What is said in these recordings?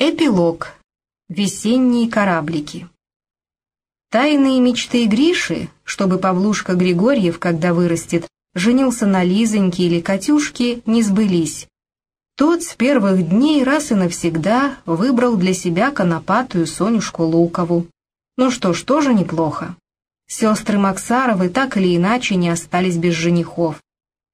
Эпилог. Весенние кораблики. Тайные мечты Гриши, чтобы Павлушка Григорьев, когда вырастет, женился на Лизоньке или Катюшке, не сбылись. Тот с первых дней раз и навсегда выбрал для себя конопатую Сонюшку Лукову. Ну что ж, тоже неплохо. Сестры Максаровы так или иначе не остались без женихов.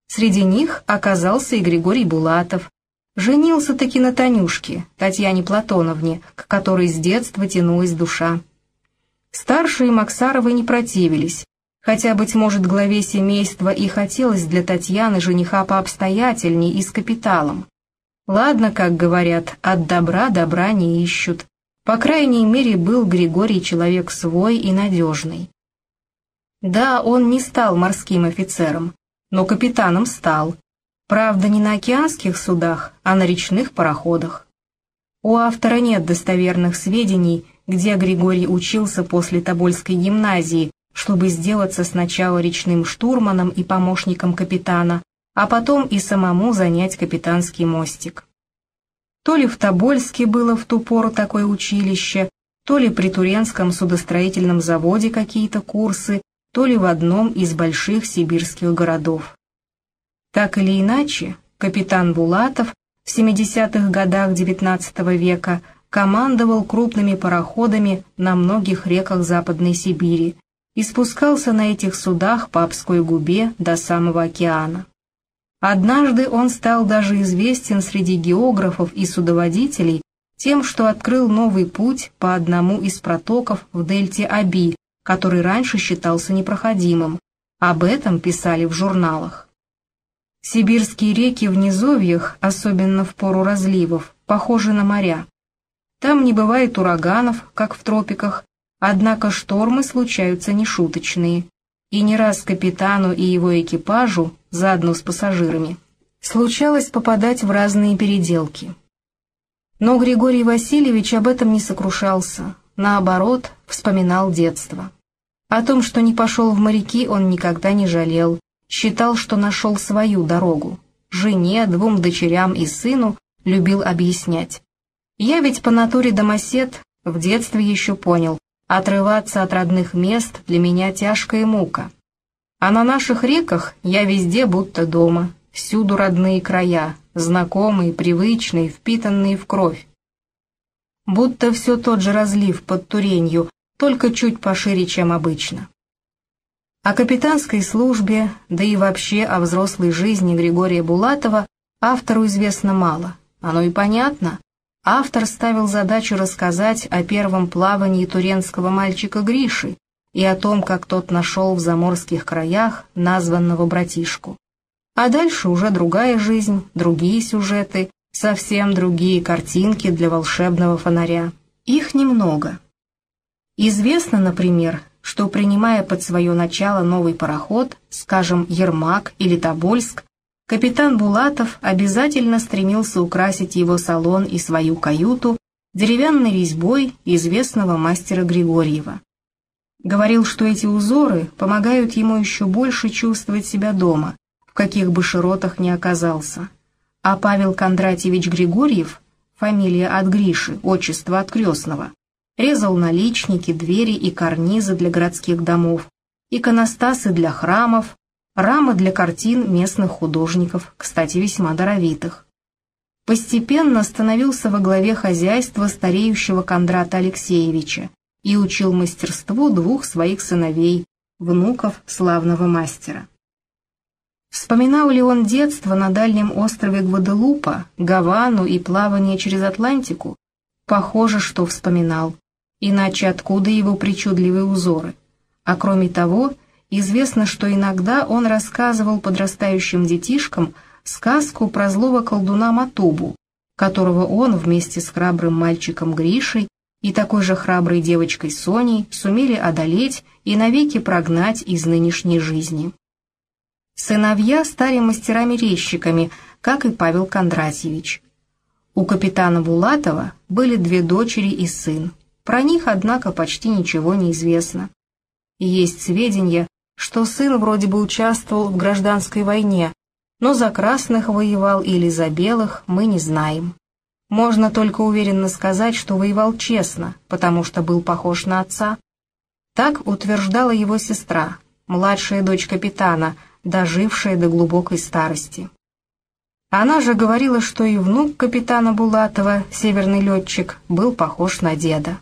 Среди них оказался и Григорий Булатов, Женился-таки на Танюшке, Татьяне Платоновне, к которой с детства тянулась душа. Старшие Максаровы не противились, хотя, быть может, главе семейства и хотелось для Татьяны жениха пообстоятельней и с капиталом. Ладно, как говорят, от добра добра не ищут. По крайней мере, был Григорий человек свой и надежный. Да, он не стал морским офицером, но капитаном стал, Правда, не на океанских судах, а на речных пароходах. У автора нет достоверных сведений, где Григорий учился после Тобольской гимназии, чтобы сделаться сначала речным штурманом и помощником капитана, а потом и самому занять капитанский мостик. То ли в Тобольске было в ту пору такое училище, то ли при Туренском судостроительном заводе какие-то курсы, то ли в одном из больших сибирских городов. Так или иначе, капитан Булатов в 70-х годах XIX века командовал крупными пароходами на многих реках Западной Сибири и спускался на этих судах по Обской губе до самого океана. Однажды он стал даже известен среди географов и судоводителей тем, что открыл новый путь по одному из протоков в дельте Аби, который раньше считался непроходимым. Об этом писали в журналах. Сибирские реки в низовьях, особенно в пору разливов, похожи на моря. Там не бывает ураганов, как в тропиках, однако штормы случаются нешуточные. И не раз капитану и его экипажу, заодно с пассажирами, случалось попадать в разные переделки. Но Григорий Васильевич об этом не сокрушался, наоборот, вспоминал детство. О том, что не пошел в моряки, он никогда не жалел, считал, что нашел свою дорогу. Жене, двум дочерям и сыну любил объяснять. Я ведь по натуре домосед, в детстве еще понял, отрываться от родных мест для меня тяжкая мука. А на наших реках я везде будто дома, всюду родные края, знакомые, привычные, впитанные в кровь. Будто все тот же разлив под Туренью, только чуть пошире, чем обычно. О капитанской службе, да и вообще о взрослой жизни Григория Булатова автору известно мало. Оно и понятно. Автор ставил задачу рассказать о первом плавании туренского мальчика Гриши и о том, как тот нашел в заморских краях названного братишку. А дальше уже другая жизнь, другие сюжеты, совсем другие картинки для волшебного фонаря. Их немного. Известно, например, что, принимая под свое начало новый пароход, скажем, Ермак или Тобольск, капитан Булатов обязательно стремился украсить его салон и свою каюту деревянной резьбой известного мастера Григорьева. Говорил, что эти узоры помогают ему еще больше чувствовать себя дома, в каких бы широтах ни оказался. А Павел Кондратьевич Григорьев, фамилия от Гриши, отчество от крестного, резал наличники, двери и карнизы для городских домов, иконостасы для храмов, рамы для картин местных художников, кстати, весьма даровитых. Постепенно становился во главе хозяйства стареющего Кондрата Алексеевича и учил мастерству двух своих сыновей, внуков славного мастера. Вспоминал ли он детство на дальнем острове Гваделупа, Гавану и плавание через Атлантику? Похоже, что вспоминал иначе откуда его причудливые узоры? А кроме того, известно, что иногда он рассказывал подрастающим детишкам сказку про злого колдуна Матубу, которого он вместе с храбрым мальчиком Гришей и такой же храброй девочкой Соней сумели одолеть и навеки прогнать из нынешней жизни. Сыновья стали мастерами-резчиками, как и Павел Кондратьевич. У капитана Булатова были две дочери и сын. Про них, однако, почти ничего не известно. Есть сведения, что сын вроде бы участвовал в гражданской войне, но за красных воевал или за белых мы не знаем. можно только уверенно сказать, что воевал честно, потому что был похож на отца. Так утверждала его сестра, младшая дочь капитана, дожившая до глубокой старости. Она же говорила, что и внук капитана Булатова, северный летчик, был похож на деда.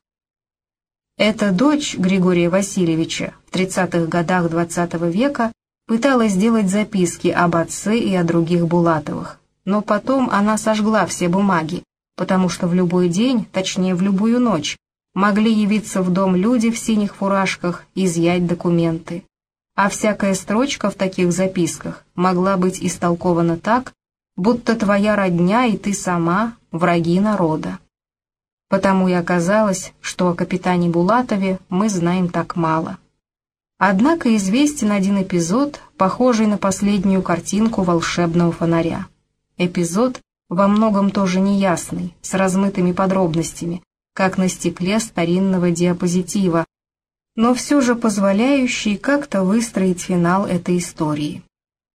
Эта дочь Григория Васильевича в 30-х годах XX -го века пыталась сделать записки об отце и о других Булатовых, но потом она сожгла все бумаги, потому что в любой день, точнее в любую ночь, могли явиться в дом люди в синих фуражках и изъять документы. А всякая строчка в таких записках могла быть истолкована так, будто твоя родня и ты сама враги народа. Потому и оказалось, что о капитане Булатове мы знаем так мало. Однако известен один эпизод, похожий на последнюю картинку волшебного фонаря. Эпизод, во многом тоже неясный, с размытыми подробностями, как на стекле старинного диапозитива, но все же позволяющий как-то выстроить финал этой истории.